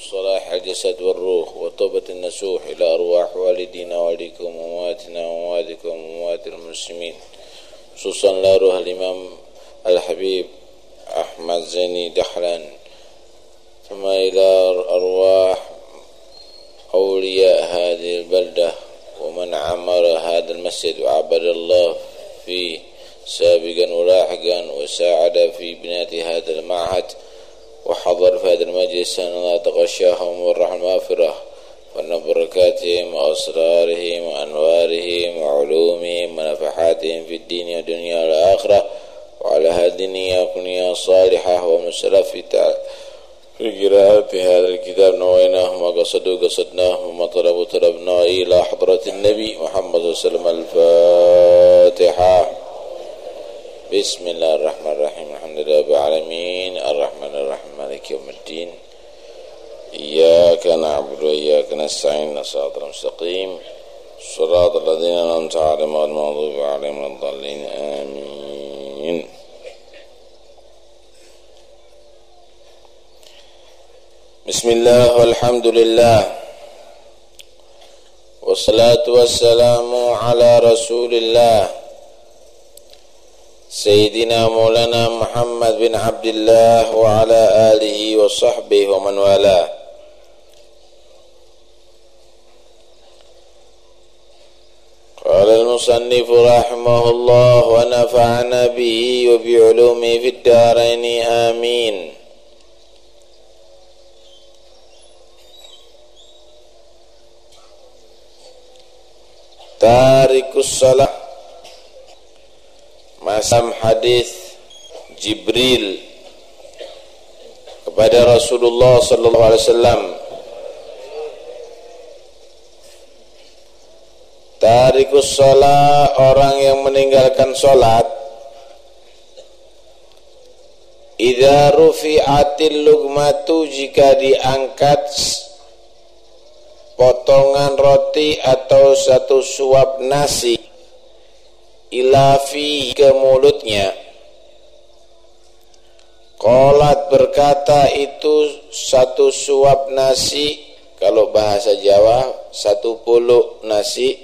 وصلاح الجسد والروح وتوبة النسوح إلى أرواح والدينا والديكم وأمواتنا وأمواتكم وأموات المسلمين. خصوصا لروح الإمام الحبيب أحمد زيني دحلان ثم إلى أرواح أولياء هذه البلدة ومن عمر هذا المسجد وعبد الله فيه سابقا ولاحقا وساعد في بناء هذا المعهد. وحضر في هذا المجلس أن الله تغشاهم والرحمة المغفرة وأن بركاتهم وأسرارهم وأنوارهم وعلومهم ونفحاتهم في الدين والدنيا والآخرة وعلى هذه النية صالحة ومسلف في في قراءة هذا الكتاب نويناه ما قصدوا قصدناه وما طلبوا طلبنا إلى حضرة النبي محمد صلى الله عليه وسلم. الفاتحة. بسم الله الرحمن الرحيم الحمد لله رب العالمين الرحمن الرحيم مالك يوم الدين إياك نعبد وإياك نستعين صراط المستقيم صراط الذين أنعمت عليهم غير المغضوب عليهم ولا الضالين آمين بسم الله والحمد لله والصلاة والسلام على رسول الله سيدنا مولانا محمد بن عبد الله وعلى آله وصحبه ومن والاه. قال المصنف رحمه الله ونفعنا به وبعلومه في الدارين. آمين. تارك الصلاة masam hadis Jibril kepada Rasulullah sallallahu alaihi wasallam. Tarikus sholat orang yang meninggalkan sholat. Idza rufi'atil lugmatu jika diangkat potongan roti atau satu suap nasi ilafi ke mulutnya. Kolat berkata itu satu suap nasi. Kalau bahasa Jawa Satu puluh nasi.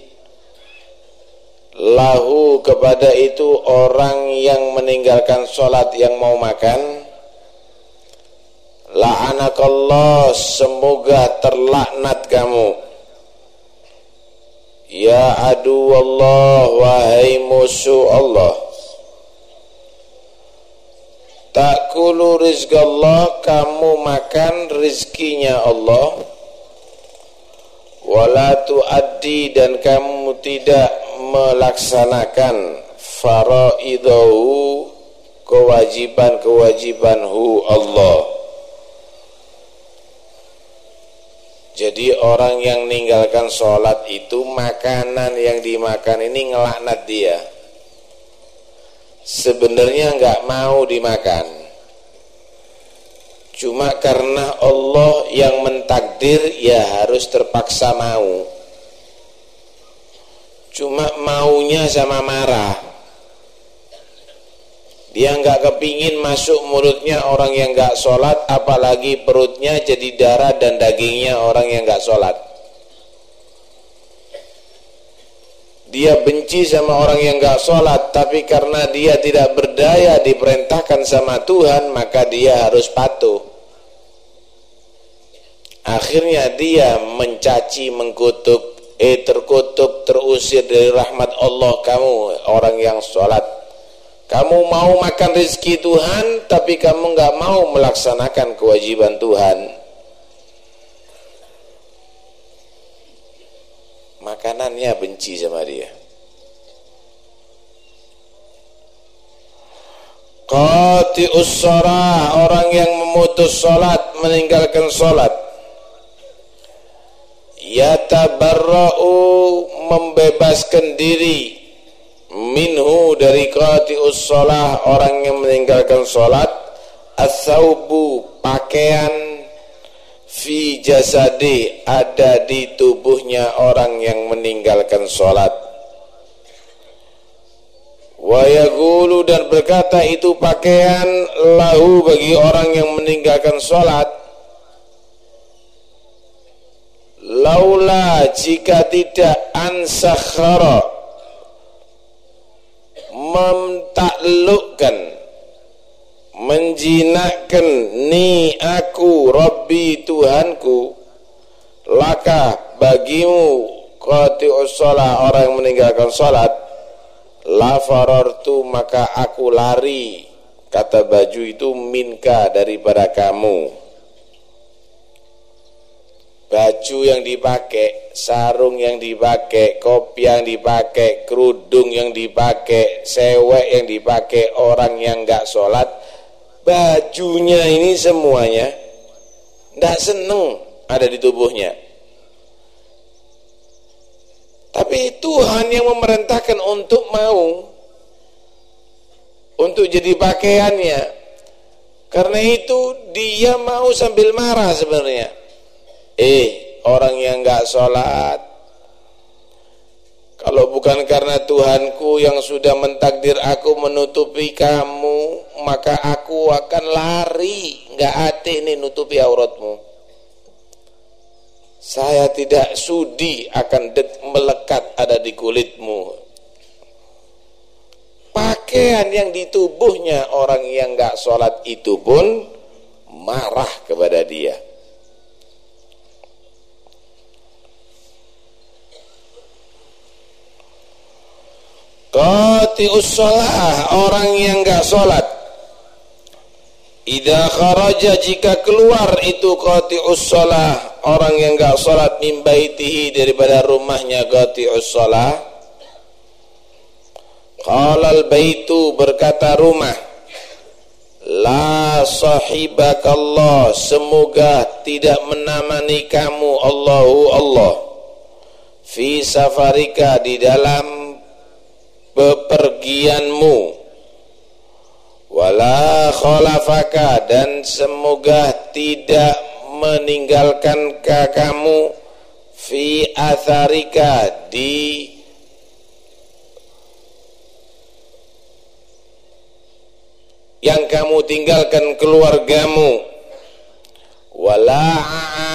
Lahu kepada itu orang yang meninggalkan sholat yang mau makan. La'anakallah semoga terlaknat kamu Ya adu Allah wahai musuh Allah. Takulu rizq Allah kamu makan rizkinya Allah. Wala tuaddi dan kamu tidak melaksanakan faraidahu kewajiban-kewajiban hu Allah Jadi orang yang meninggalkan sholat itu makanan yang dimakan ini ngelaknat dia. Sebenarnya nggak mau dimakan. Cuma karena Allah yang mentakdir ya harus terpaksa mau. Cuma maunya sama marah. Dia nggak kepingin masuk mulutnya orang yang nggak sholat, apalagi perutnya jadi darah dan dagingnya orang yang nggak sholat. Dia benci sama orang yang nggak sholat, tapi karena dia tidak berdaya diperintahkan sama Tuhan, maka dia harus patuh. Akhirnya dia mencaci, mengkutuk, eh terkutuk, terusir dari rahmat Allah kamu orang yang sholat kamu mau makan rezeki Tuhan tapi kamu nggak mau melaksanakan kewajiban Tuhan. Makanannya benci sama dia. Qati ussara orang yang memutus salat meninggalkan salat yatabarra'u membebaskan diri minhu dari qati ussalah orang yang meninggalkan salat asaubu pakaian. Fi jasadi ada di tubuhnya orang yang meninggalkan salat wa yaqulu dan berkata itu pakaian lahu bagi orang yang meninggalkan salat laula jika tidak ansakhara mentaklukkan menjinakkan ni aku Rabbi Tuhanku laka bagimu qati'us shalah orang yang meninggalkan salat la farartu maka aku lari kata baju itu minka daripada kamu baju yang dipakai, sarung yang dipakai, kopi yang dipakai, kerudung yang dipakai, sewek yang dipakai orang yang nggak sholat, bajunya ini semuanya tidak seneng ada di tubuhnya. Tapi Tuhan yang memerintahkan untuk mau untuk jadi pakaiannya. Karena itu dia mau sambil marah sebenarnya Eh, orang yang enggak sholat. Kalau bukan karena Tuhanku yang sudah mentakdir aku menutupi kamu Maka aku akan lari. Enggak hati ini nutupi auratmu. Saya tidak sudi akan melekat ada di kulitmu. Pakaian yang di tubuhnya orang yang enggak sholat itu pun Marah kepada dia Qati'us shalah orang yang enggak salat. Idza kharaja jika keluar itu qati'us shalah orang yang enggak salat min baitihi daripada rumahnya qati'us shalah. Qala al-baitu berkata rumah La sahibakallah semoga tidak menamani kamu Allahu Allah fi safarika di dalam bepergianmu. Wala khalafaka dan semoga tidak meninggalkan kamu fi atharika di yang kamu tinggalkan keluargamu. Wala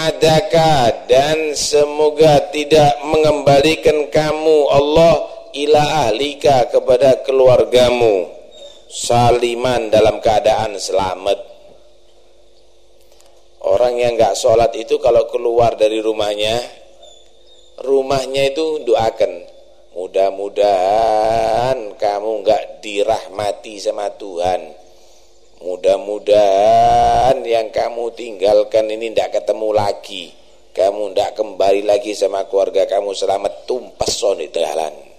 adaka dan semoga tidak mengembalikan kamu. Allah ila ahlika kepada keluargamu saliman dalam keadaan selamat. Orang yang nggak sholat itu kalau keluar dari rumahnya rumahnya itu doakan mudah-mudahan kamu nggak dirahmati sama Tuhan. Mudah-mudahan yang kamu tinggalkan ini tidak ketemu lagi. Kamu tidak kembali lagi sama keluarga kamu. Selamat. Tumpas sonit jalan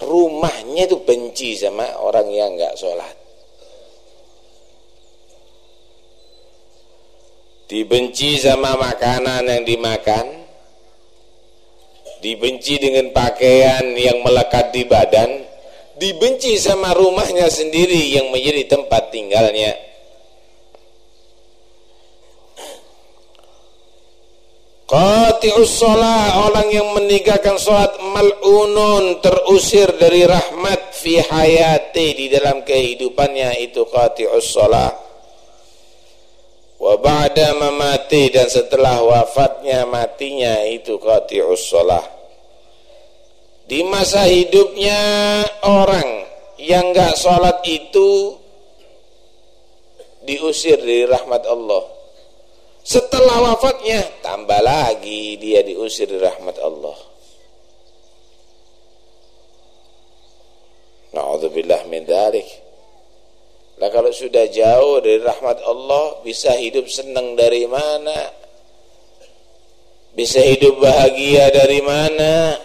rumahnya itu benci sama orang yang nggak sholat. Dibenci sama makanan yang dimakan. Dibenci dengan pakaian yang melekat di badan. Dibenci sama rumahnya sendiri yang menjadi tempat tinggalnya Qati'us sholat orang yang meninggalkan sholat mal'unun terusir dari rahmat fi hayati di dalam kehidupannya itu qati'us sholat. Wa ba'da mamati dan setelah wafatnya matinya itu qati'us sholat. Di masa hidupnya orang yang enggak sholat itu diusir dari rahmat Allah setelah wafatnya tambah lagi dia diusir dari rahmat Allah. Nauzubillah min dzalik. Nah kalau sudah jauh dari rahmat Allah bisa hidup senang dari mana? Bisa hidup bahagia dari mana?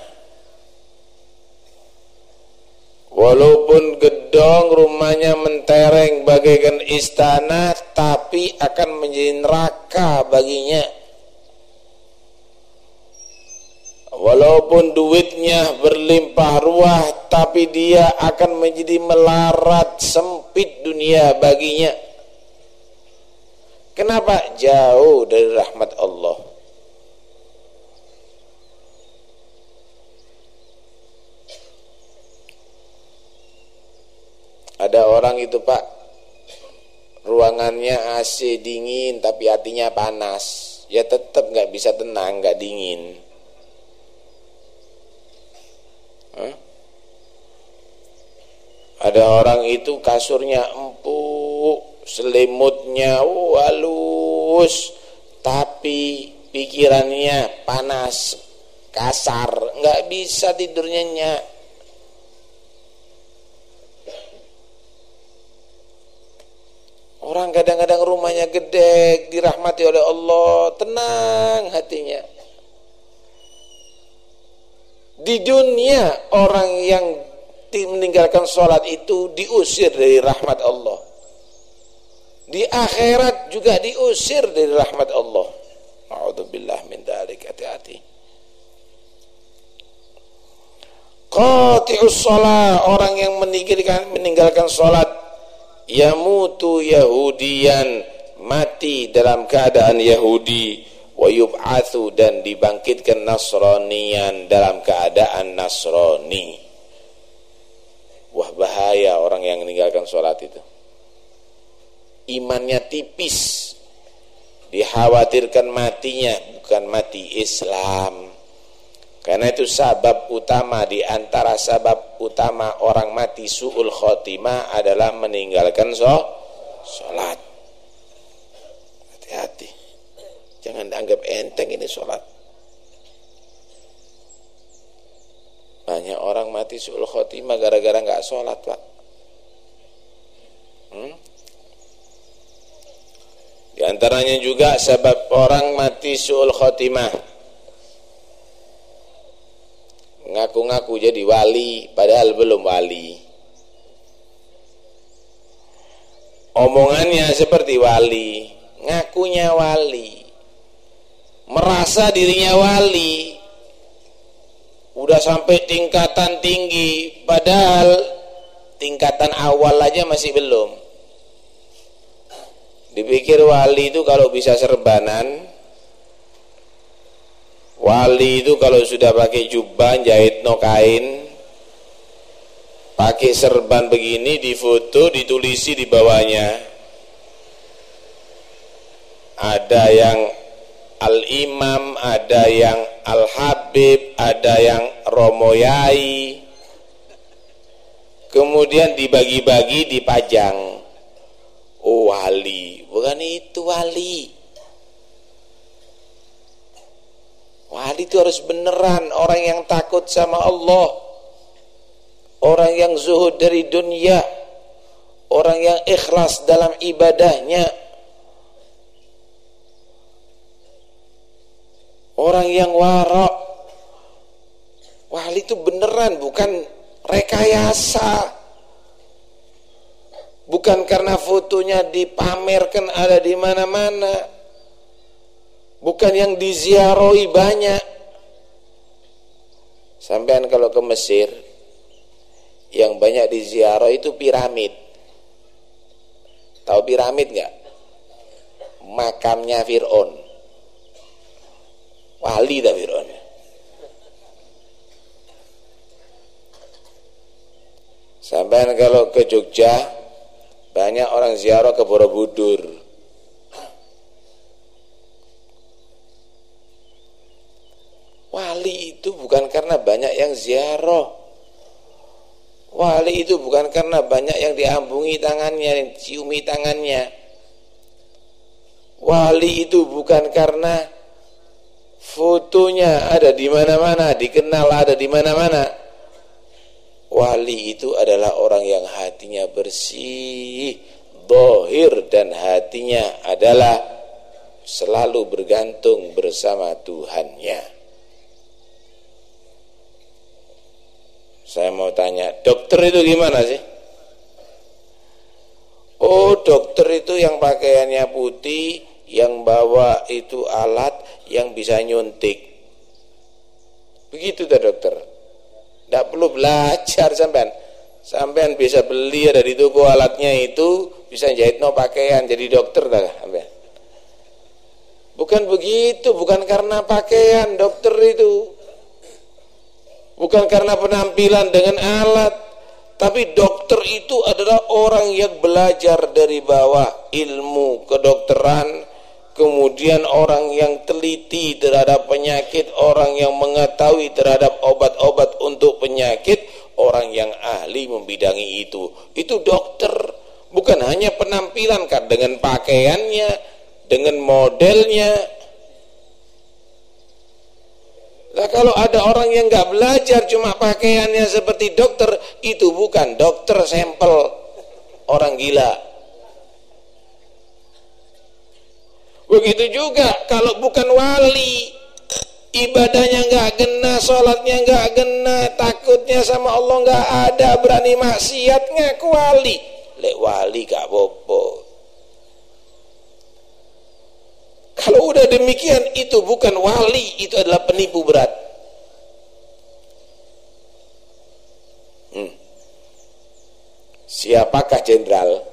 Walaupun gedong rumahnya mentereng bagaikan istana Tapi akan menjadi neraka baginya. Walaupun duitnya berlimpah ruah Tapi dia akan menjadi melarat sempit dunia baginya. Kenapa? Jauh dari rahmat Allah Ada orang itu pak Ruangannya AC dingin tapi hatinya panas ya tetap nggak bisa tenang, nggak dingin. Huh? Ada orang itu kasurnya empuk, selimutnya halus, tapi pikirannya panas, kasar, nggak bisa tidurnya nyak. Orang kadang-kadang rumahnya gede, dirahmati oleh Allah, tenang hatinya. Di dunia orang yang meninggalkan sholat itu diusir dari rahmat Allah. Di akhirat juga diusir dari rahmat Allah. A'udzubillah min dalik hati-hati. Qati'us sholat orang yang meninggalkan meninggalkan sholat yamutu yahudiyan mati dalam keadaan Yahudi wa yub'atsu dan dibangkitkan Nasranian dalam keadaan Nasrani Wah bahaya orang yang meninggalkan sholat itu. Imannya tipis. Dikhawatirkan matinya, bukan mati Islam. Karena itu sabab utama di antara sabab utama orang mati su'ul khotimah adalah meninggalkan sholat. Hati-hati. Jangan dianggap enteng ini sholat. Banyak orang mati su'ul khotimah gara-gara nggak sholat pak. Hmm? Di antaranya juga sebab orang mati su'ul khotimah. Ngaku-ngaku jadi wali padahal belum wali. Omongannya seperti wali, ngakunya wali. Merasa dirinya wali, udah sampai tingkatan tinggi padahal tingkatan awal aja masih belum dipikir wali itu kalau bisa serbanan wali itu kalau sudah pakai jubah jahit no kain pakai serban begini difoto ditulisi di bawahnya ada yang al-imam ada yang Al-Habib, ada yang Romoyai. Kemudian dibagi-bagi dipajang. Oh wali, bukan itu wali. Wali itu harus beneran orang yang takut sama Allah. Orang yang zuhud dari dunia. Orang yang ikhlas dalam ibadahnya Orang yang warok Wali itu beneran bukan rekayasa Bukan karena fotonya dipamerkan ada di mana-mana Bukan yang diziarahi banyak Sampean kalau ke Mesir Yang banyak diziarah itu piramid Tahu piramid nggak? Makamnya Fir'aun Wali dah Fir'aun. Sampai kalau ke Jogja banyak orang ziarah ke Borobudur. Wali itu bukan karena banyak yang ziarah. Wali itu bukan karena banyak yang diambungi tangannya, yang ciumi tangannya. Wali itu bukan karena fotonya ada di mana-mana, dikenal ada di mana-mana. Wali itu adalah orang yang hatinya bersih, dohir dan hatinya adalah selalu bergantung bersama Tuhannya. Saya mau tanya, dokter itu gimana sih? Oh, dokter itu yang pakaiannya putih, yang bawa itu alat yang bisa nyuntik. Begitu tak dokter. Tidak perlu belajar sampean. Sampean bisa beli dari toko alatnya itu bisa jahit no pakaian jadi dokter tak sampean. Bukan begitu, bukan karena pakaian dokter itu. Bukan karena penampilan dengan alat, tapi dokter itu adalah orang yang belajar dari bawah ilmu kedokteran kemudian orang yang teliti terhadap penyakit, orang yang mengetahui terhadap obat-obat untuk penyakit, orang yang ahli membidangi itu. Itu dokter, bukan hanya penampilan kan dengan pakaiannya, dengan modelnya. Nah kalau ada orang yang nggak belajar cuma pakaiannya seperti dokter, itu bukan dokter sampel orang gila. Begitu juga kalau bukan wali, ibadahnya nggak kena, sholatnya nggak kena, takutnya sama Allah nggak ada, berani maksiat ngaku wali. Lek wali gak bobo. Kalau udah demikian itu bukan wali, itu adalah penipu berat. Hmm. Siapakah jenderal?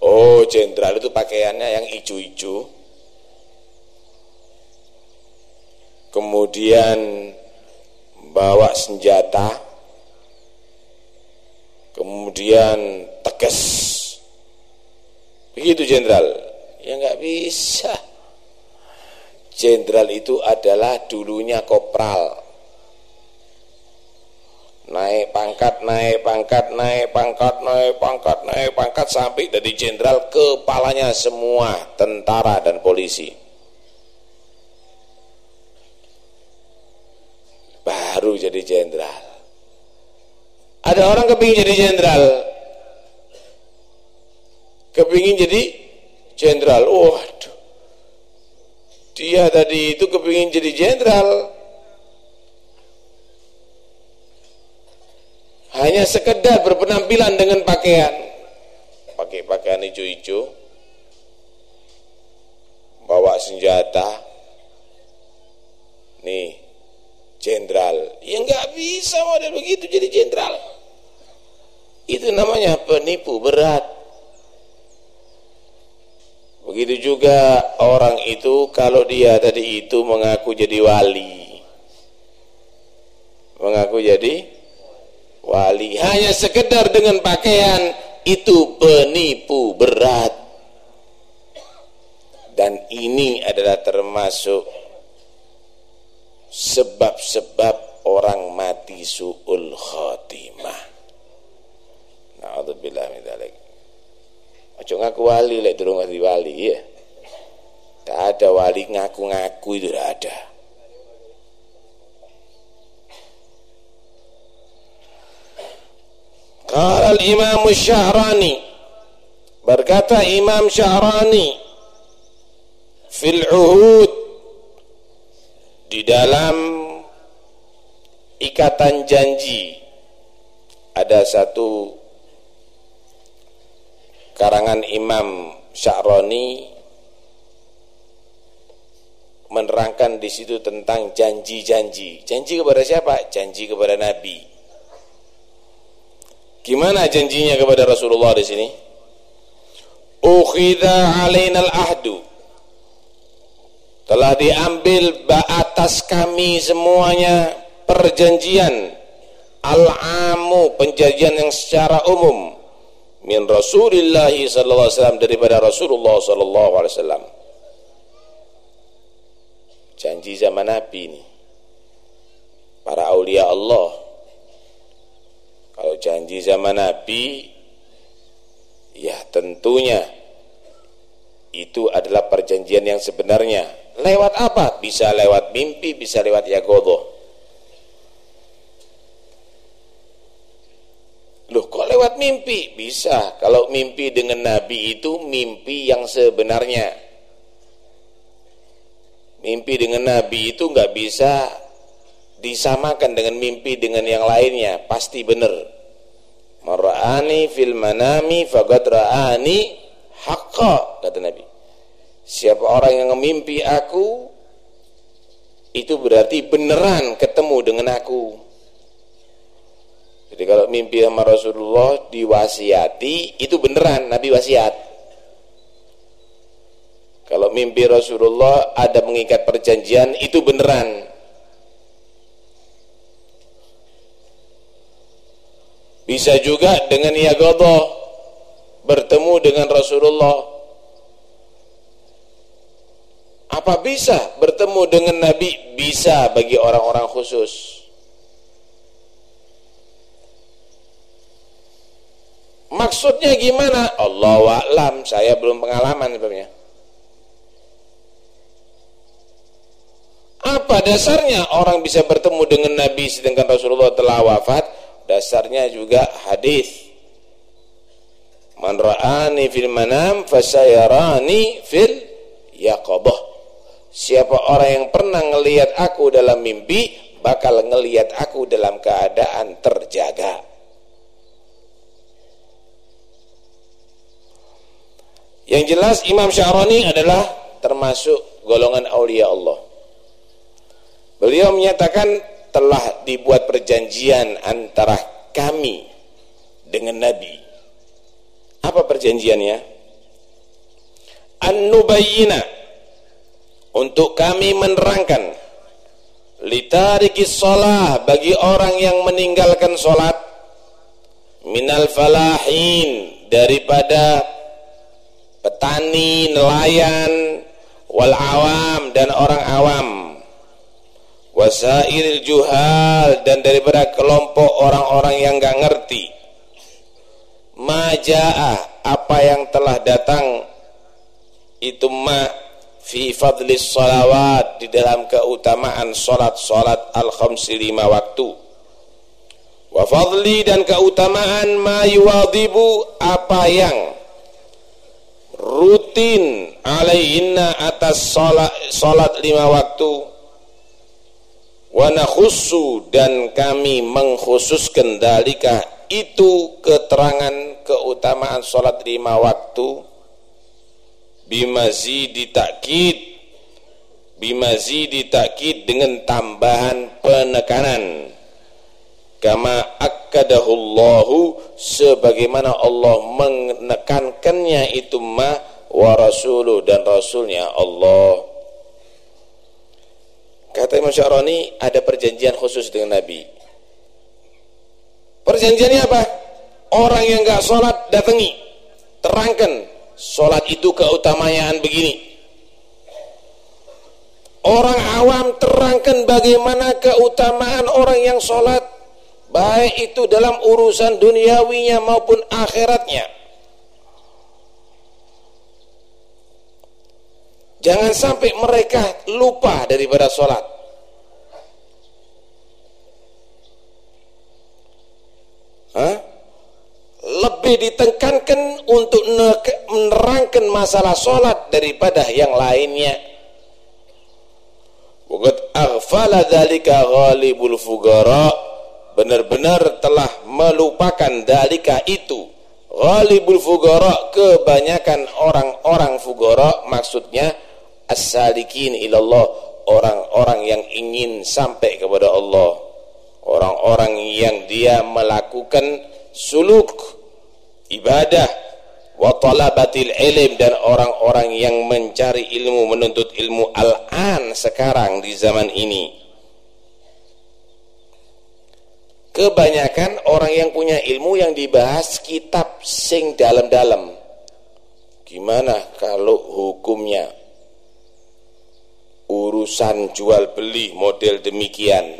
Oh, jenderal itu pakaiannya yang hijau-hijau. Kemudian bawa senjata. Kemudian tegas. Begitu jenderal. Ya nggak bisa. Jenderal itu adalah dulunya kopral naik pangkat, naik pangkat, naik pangkat, naik pangkat, naik pangkat sampai dari jenderal kepalanya semua tentara dan polisi. Baru jadi jenderal. Ada orang kepingin jadi jenderal. Kepingin jadi jenderal. Waduh. Dia tadi itu kepingin jadi jenderal. Hanya sekedar berpenampilan dengan pakaian. Pakai pakaian hijau-hijau. Bawa senjata. Nih jenderal. Ya nggak bisa model begitu jadi jenderal. Itu namanya penipu berat begitu juga orang itu kalau dia tadi itu mengaku jadi wali. Mengaku jadi wali. Hanya sekedar dengan pakaian itu penipu berat. Dan ini adalah termasuk sebab-sebab orang mati su'ul khotimah na'udzubillah aja ngaku wali lek durung wali ya tak ada wali ngaku-ngaku itu tidak ada. Qala al-Imam Syahrani berkata Imam Syahrani fil uhud di dalam ikatan janji ada satu karangan Imam Sya'rani menerangkan di situ tentang janji-janji. Janji kepada siapa? Janji kepada Nabi. Gimana janjinya kepada Rasulullah di sini? Ukhidha alainal ahdu. Telah diambil atas kami semuanya perjanjian al-amu perjanjian yang secara umum min Rasulillah sallallahu alaihi wasallam daripada Rasulullah sallallahu alaihi wasallam. Janji zaman Nabi ini. Para aulia Allah kalau janji zaman Nabi ya tentunya itu adalah perjanjian yang sebenarnya. Lewat apa? Bisa lewat mimpi, bisa lewat yagodo. Loh kok lewat mimpi? Bisa. Kalau mimpi dengan Nabi itu mimpi yang sebenarnya. Mimpi dengan Nabi itu nggak bisa disamakan dengan mimpi dengan yang lainnya pasti benar marani fil manami faqad ra'ani haqqa kata Nabi siapa orang yang mimpi aku itu berarti beneran ketemu dengan aku jadi kalau mimpi sama Rasulullah diwasiati itu beneran Nabi wasiat kalau mimpi Rasulullah ada mengikat perjanjian itu beneran Bisa juga dengan ya, yagodoh, bertemu dengan Rasulullah. Apa bisa bertemu dengan Nabi? Bisa bagi orang-orang khusus. Maksudnya gimana? Allah wa'lam, saya belum pengalaman sebenarnya. Apa dasarnya orang bisa bertemu dengan Nabi sedangkan Rasulullah telah wafat? Dasarnya juga hadis. Man ra'ani fil manam fasayarani fil yaqadah. Siapa orang yang pernah ngelihat aku dalam mimpi bakal ngelihat aku dalam keadaan terjaga. Yang jelas Imam Syarani adalah termasuk golongan aulia Allah. Beliau menyatakan telah dibuat perjanjian antara kami dengan Nabi. Apa perjanjiannya? An-nubayyina untuk kami menerangkan litariki sholat bagi orang yang meninggalkan sholat minal falahin daripada petani, nelayan wal awam dan orang awam. Wasairil juhal dan daripada kelompok orang-orang yang gak ngerti. Maja'ah apa yang telah datang itu ma fi fadli salawat di dalam keutamaan salat-salat al-khamsi lima waktu. Wa fadli dan keutamaan ma yuwadibu apa yang rutin alaihinna atas salat, salat lima waktu. Wa nakhussu dan kami mengkhususkan dalika itu keterangan keutamaan salat lima waktu. Bimazidi takkid bimazidi takkid dengan tambahan penekanan kama akkadahullahu sebagaimana Allah menekankannya itu ma wa rasuluh dan rasulnya Allah. Kata Imam Syarani ada perjanjian khusus dengan Nabi. Perjanjiannya apa? Orang yang enggak sholat datangi. Terangkan Sholat itu keutamaan begini. Orang awam terangkan bagaimana keutamaan orang yang sholat baik itu dalam urusan duniawinya maupun akhiratnya. Jangan sampai mereka lupa daripada sholat. Hah? lebih ditekankan untuk menerangkan masalah solat daripada yang lainnya. Bukat aghfala dalika ghalibul fugara benar-benar telah melupakan dalika itu. Ghalibul fugara kebanyakan orang-orang fugara maksudnya as-salikin ilallah orang-orang yang ingin sampai kepada Allah. Orang-orang yang dia melakukan suluk ibadah wa talabatil ilm dan orang-orang yang mencari ilmu menuntut ilmu al-an sekarang di zaman ini kebanyakan orang yang punya ilmu yang dibahas kitab sing dalam-dalam gimana kalau hukumnya? Urusan jual beli model demikian.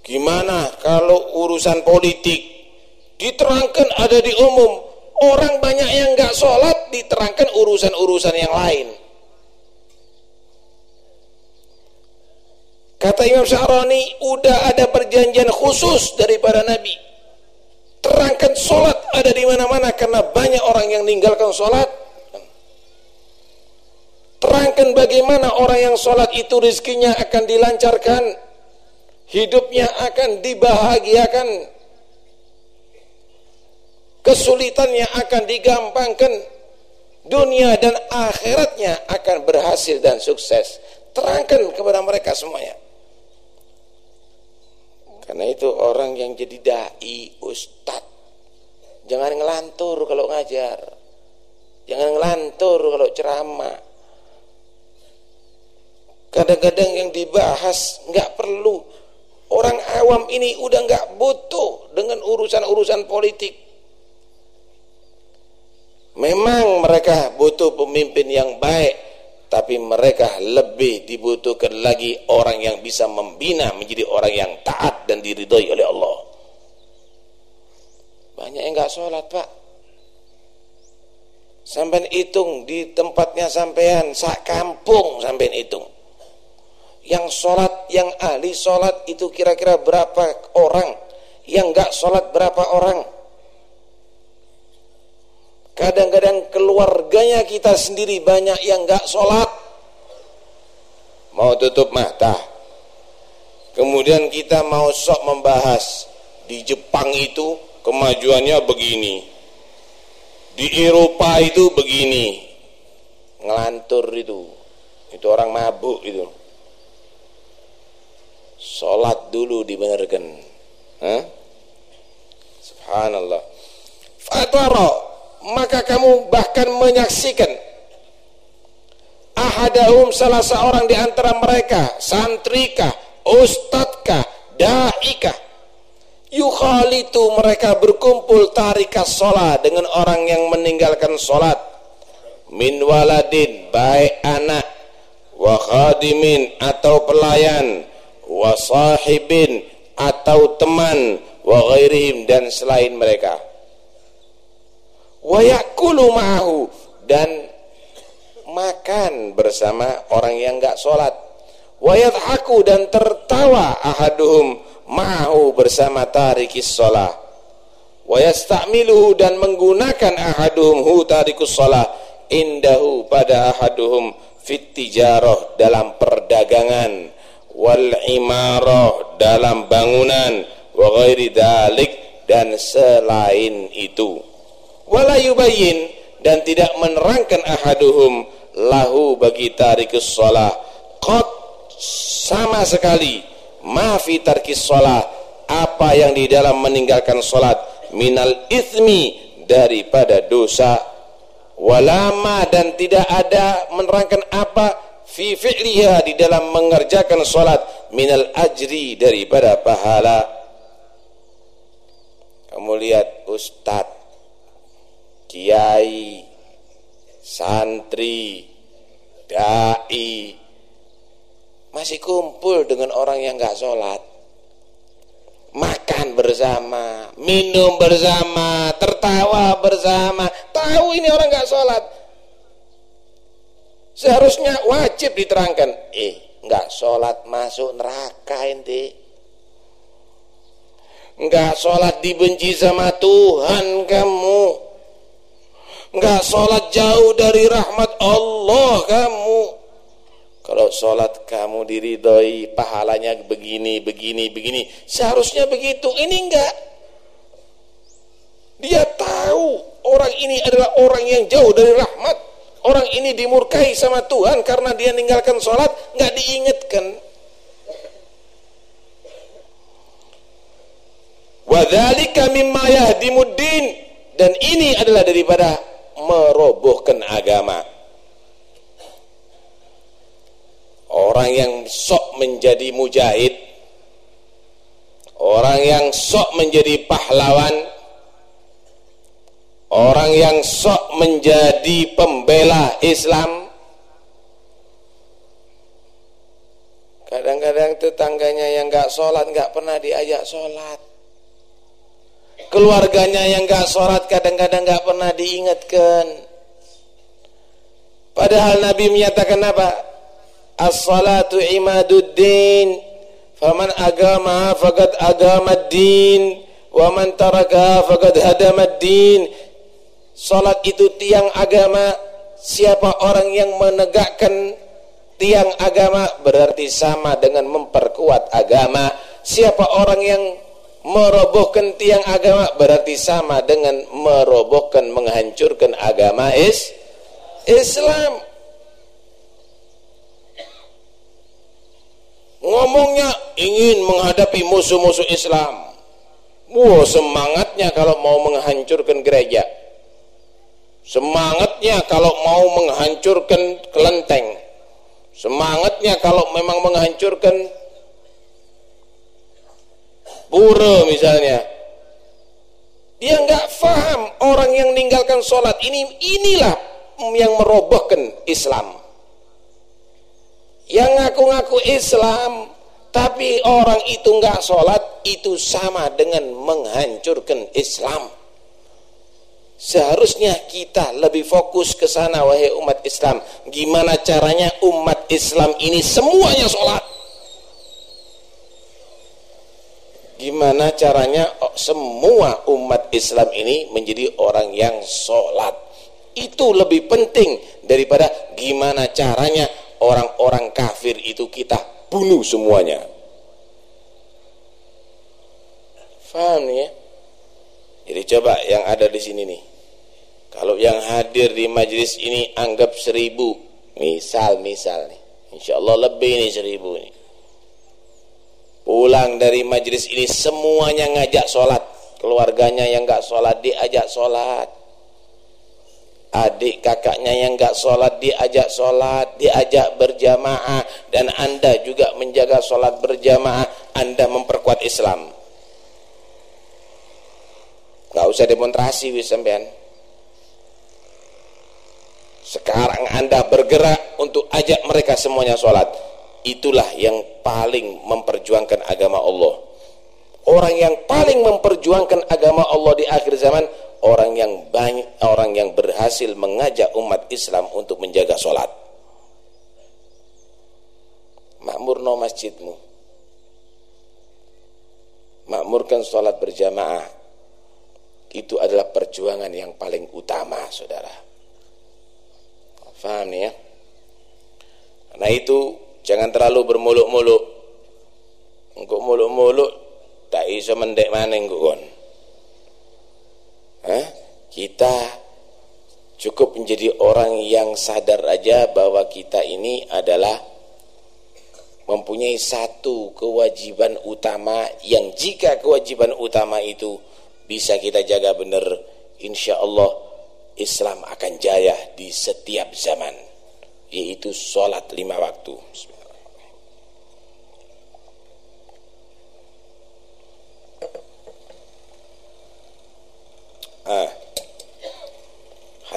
Gimana kalau urusan politik? Diterangkan ada di umum. Orang banyak yang nggak sholat diterangkan urusan-urusan yang lain kata Imam Syarani udah ada perjanjian khusus daripada Nabi. Terangkan sholat ada di mana-mana karena banyak orang yang meninggalkan sholat terangkan bagaimana orang yang sholat itu rizkinya akan dilancarkan hidupnya akan dibahagiakan kesulitannya akan digampangkan dunia dan akhiratnya akan berhasil dan sukses. Terangkan kepada mereka semuanya karena itu orang yang jadi dai ustad jangan ngelantur kalau ngajar. Jangan ngelantur kalau ceramah. Kadang-kadang yang dibahas nggak perlu. Orang awam ini udah nggak butuh dengan urusan-urusan politik. Memang mereka butuh pemimpin yang baik tapi mereka lebih dibutuhkan lagi orang yang bisa membina menjadi orang yang taat dan diridhoi oleh Allah. Banyak yang enggak sholat pak. Sampai hitung di tempatnya sampean sak kampung sampean hitung. Yang sholat yang ahli sholat itu kira-kira berapa orang? Yang enggak sholat berapa orang Kadang-kadang keluarganya kita sendiri banyak yang gak sholat. Mau tutup mata. Kemudian kita mau sok membahas di Jepang itu kemajuannya begini. Di Eropa itu begini. Ngelantur itu. Itu orang mabuk itu. Sholat dulu dibenarkan. Hah? Subhanallah. Fatara maka kamu bahkan menyaksikan ahadahum salah seorang di antara mereka santrika ustadkah daika yukhalitu mereka berkumpul tarikas sholat dengan orang yang meninggalkan sholat. Min waladin baik anak wa khadimin atau pelayan wa sahibin atau teman wa ghairihim dan selain mereka wayakulu ma'ahu. Dan makan bersama orang yang enggak sholat. Wayadhaku dan tertawa ahaduhum ma'ahu bersama tarikis sholat wayastamiluhu dan menggunakan ahaduhum hu tarikus sholat indahu pada ahaduhum fit tijarah dalam perdagangan. Wal imarah dalam bangunan. Wa ghairi dalik dan selain itu wala yubayyin dan tidak menerangkan ahaduhum lahu bagi tarikus shalah qad sama sekali ma fi tarkis shalah apa yang di dalam meninggalkan salat minal ithmi daripada dosa. Walama dan tidak ada menerangkan apa fi fi'liha di dalam mengerjakan salat minal ajri daripada pahala. Kamu lihat ustadz kiai, santri, dai masih kumpul dengan orang yang nggak sholat. Makan bersama minum bersama tertawa bersama. Tahu ini orang nggak sholat. Seharusnya wajib diterangkan. Eh nggak sholat masuk neraka ente. Nggak sholat dibenci sama Tuhan kamu Enggak sholat jauh dari rahmat Allah kamu. Kalau sholat kamu diridhoi pahalanya begini begini begini. Seharusnya begitu. Ini enggak dia tahu orang ini adalah orang yang jauh dari rahmat. Orang ini dimurkai sama Tuhan karena dia meninggalkan sholat enggak diingatkan. Wadhalika mimma yahdimuddin dan ini adalah daripada merobohkan agama. Orang yang sok menjadi mujahid orang yang sok menjadi pahlawan orang yang sok menjadi pembela Islam. Kadang-kadang tetangganya yang gak sholat gak pernah diajak sholat keluarganya yang gak sholat kadang-kadang gak pernah diingatkan. Padahal Nabi menyatakan apa? As-salatu imaduddin. Faman agama faqad agama din wa man taraka faqad hadama din salat itu tiang agama. Siapa orang yang menegakkan tiang agama berarti sama dengan memperkuat agama. Siapa orang yang merobohkan tiang agama berarti sama dengan merobohkan menghancurkan agama is Islam. Ngomongnya ingin menghadapi musuh-musuh Islam. Wow semangatnya kalau mau menghancurkan gereja. Semangatnya kalau mau menghancurkan kelenteng. Semangatnya kalau memang menghancurkan pura misalnya. Dia nggak faham orang yang meninggalkan sholat ini inilah yang merobohkan Islam. Yang ngaku-ngaku Islam tapi orang itu nggak sholat itu sama dengan menghancurkan Islam. Seharusnya kita lebih fokus ke sana wahai umat Islam. Gimana caranya umat Islam ini semuanya sholat gimana caranya oh, semua umat Islam ini menjadi orang yang sholat? Itu lebih penting daripada gimana caranya orang-orang kafir itu kita bunuh semuanya. Paham nih ya? Jadi coba yang ada di sini nih. Kalau yang hadir di majelis ini anggap seribu. Misal misal nih. Insya Allah lebih nih seribu nih pulang dari majelis ini semuanya ngajak sholat. Keluarganya yang gak sholat diajak sholat. Adik kakaknya yang gak sholat diajak sholat. Diajak berjamaah. Dan anda juga menjaga sholat berjamaah anda memperkuat Islam. Gak usah demonstrasi wis sampean. Sekarang anda bergerak untuk ajak mereka semuanya sholat itulah yang paling memperjuangkan agama Allah. Orang yang paling memperjuangkan agama Allah di akhir zaman orang yang banyak orang yang berhasil mengajak umat Islam untuk menjaga sholat makmur no masjidmu. Makmurkan sholat berjamaah. Itu adalah perjuangan yang paling utama saudara. Paham nih ya? Karena itu jangan terlalu bermuluk-muluk. Engkau muluk-muluk tak iso mendek maning kon Hah? kita cukup menjadi orang yang sadar aja bahwa kita ini adalah mempunyai satu kewajiban utama yang jika kewajiban utama itu bisa kita jaga benar insya Allah Islam akan jaya di setiap zaman yaitu sholat lima waktu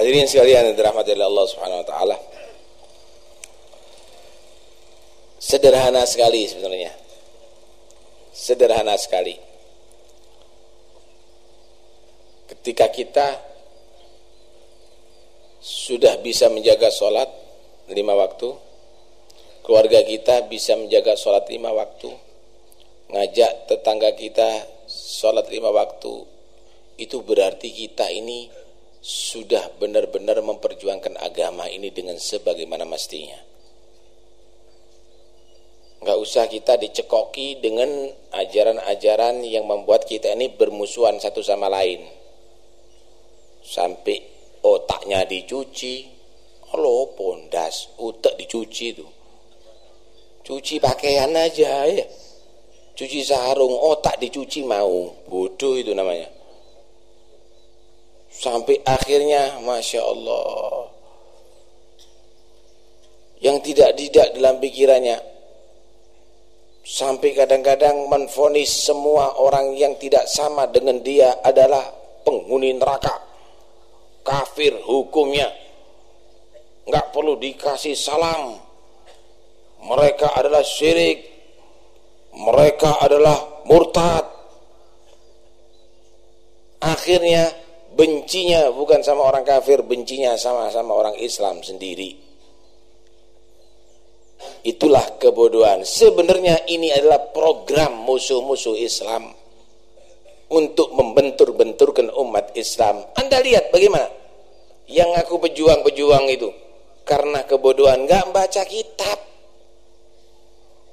Hadirin sekalian yang dirahmati oleh Allah Subhanahu wa taala. Sederhana sekali sebenarnya. Sederhana sekali. Ketika kita sudah bisa menjaga sholat lima waktu, keluarga kita bisa menjaga sholat lima waktu, ngajak tetangga kita sholat lima waktu, itu berarti kita ini sudah benar-benar memperjuangkan agama ini dengan sebagaimana mestinya. Enggak usah kita dicekoki dengan ajaran-ajaran yang membuat kita ini bermusuhan satu sama lain. Sampai otaknya dicuci. Halo pondas, otak dicuci itu. Cuci pakaian aja ya. Cuci sarung, otak dicuci mau. Bodoh itu namanya sampai akhirnya Masya Allah. Yang tidak-tidak dalam pikirannya. Sampai kadang-kadang menfonis semua orang yang tidak sama dengan dia adalah penghuni neraka. Kafir hukumnya. Nggak perlu dikasih salam. Mereka adalah syirik. Mereka adalah murtad. Akhirnya bencinya bukan sama orang kafir bencinya sama-sama orang Islam sendiri. Itulah kebodohan. Sebenarnya ini adalah program musuh-musuh Islam untuk membentur-benturkan umat Islam. Anda lihat bagaimana? Yang aku pejuang-pejuang itu karena kebodohan. Nggak baca kitab.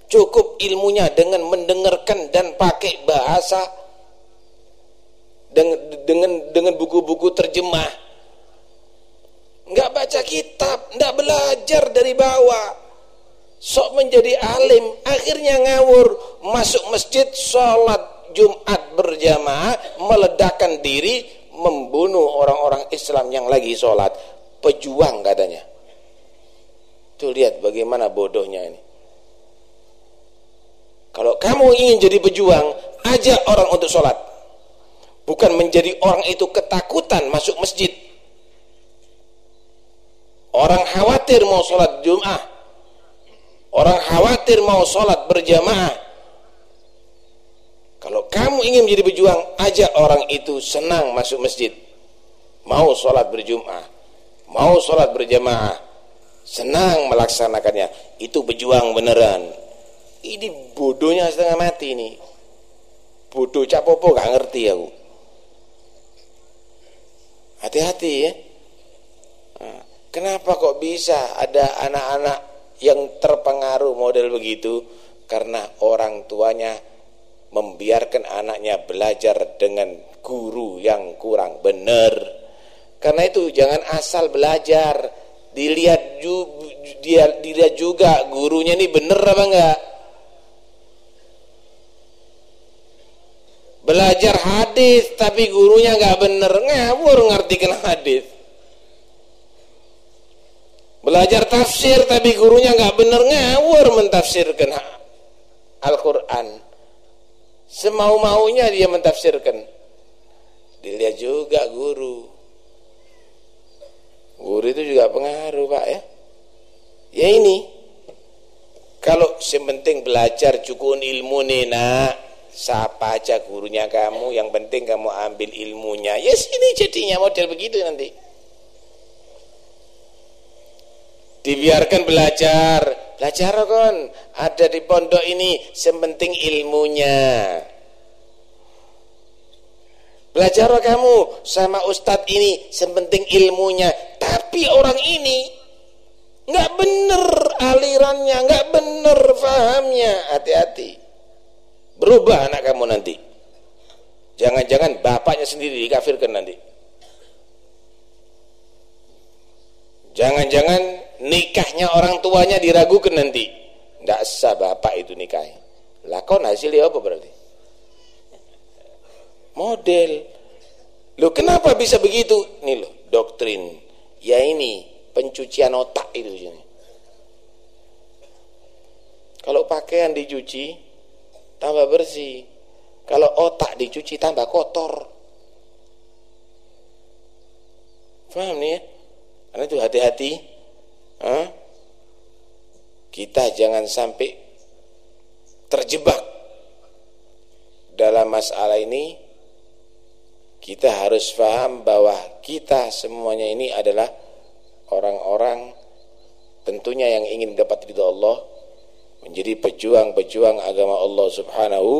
Cukup ilmunya dengan mendengarkan dan pakai bahasa dengan dengan dengan buku-buku terjemah. Nggak baca kitab nggak belajar dari bawah. Sok menjadi alim akhirnya ngawur. Masuk masjid sholat Jumat berjamaah meledakkan diri membunuh orang-orang Islam yang lagi sholat. Pejuang katanya. Tuh lihat bagaimana bodohnya ini. Kalau kamu ingin jadi pejuang ajak orang untuk sholat bukan menjadi orang itu ketakutan masuk masjid. Orang khawatir mau sholat Jum'ah. Orang khawatir mau sholat berjamaah. Kalau kamu ingin menjadi pejuang ajak orang itu senang masuk masjid. Mau sholat berjum'ah mau sholat berjamaah senang melaksanakannya. Itu pejuang beneran. Ini bodohnya setengah mati ini. Bodoh capopo gak ngerti aku hati-hati ya. Nah, kenapa kok bisa ada anak-anak yang terpengaruh model begitu? Karena orang tuanya membiarkan anaknya belajar dengan guru yang kurang benar. Karena itu jangan asal belajar. Dilihat dia dilihat juga gurunya ini benar apa enggak belajar hadis tapi gurunya nggak bener. Ngawur ngartikan hadis. Belajar tafsir tapi gurunya nggak bener. Ngawur mentafsirkan Al-Quran. Semau-maunya dia mentafsirkan. Dilihat juga guru. Guru itu juga pengaruh pak ya. Ya ini. Kalau sementing belajar cukup ilmu nih nak Siapa aja gurunya kamu, yang penting kamu ambil ilmunya. Yes, ini jadinya model begitu nanti. Dibiarkan belajar, belajar kon. Ada di pondok ini, sementing ilmunya. Belajar kamu sama ustadz ini, sementing ilmunya. Tapi orang ini nggak bener alirannya, nggak bener fahamnya. Hati-hati. Berubah anak kamu nanti. Jangan-jangan bapaknya sendiri dikafirkan nanti. Jangan-jangan nikahnya orang tuanya diragukan nanti. Tidak sah bapak itu nikah. Lakon hasilnya apa berarti? Model. Loh kenapa bisa begitu? Nih loh, doktrin. Ya ini, pencucian otak itu. Kalau pakaian dicuci, tambah bersih. Kalau otak dicuci tambah kotor. Paham nih ya? Karena itu hati-hati. Kita jangan sampai terjebak dalam masalah ini. Kita harus paham bahwa kita semuanya ini adalah orang-orang tentunya yang ingin dapat ridho Allah menjadi pejuang-pejuang agama Allah Subhanahu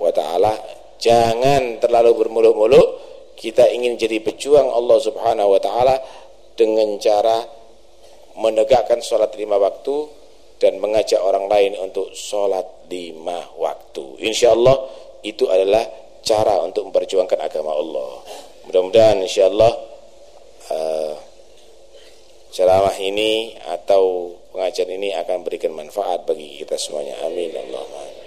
wa taala. Jangan terlalu bermuluk-muluk kita ingin jadi pejuang Allah Subhanahu wa taala dengan cara menegakkan sholat lima waktu dan mengajak orang lain untuk sholat lima waktu. Insya Allah itu adalah cara untuk memperjuangkan agama Allah. Mudah-mudahan insya Allah uh, ceramah ini atau pengajian ini akan berikan manfaat bagi kita semuanya. Amin. Allahumma.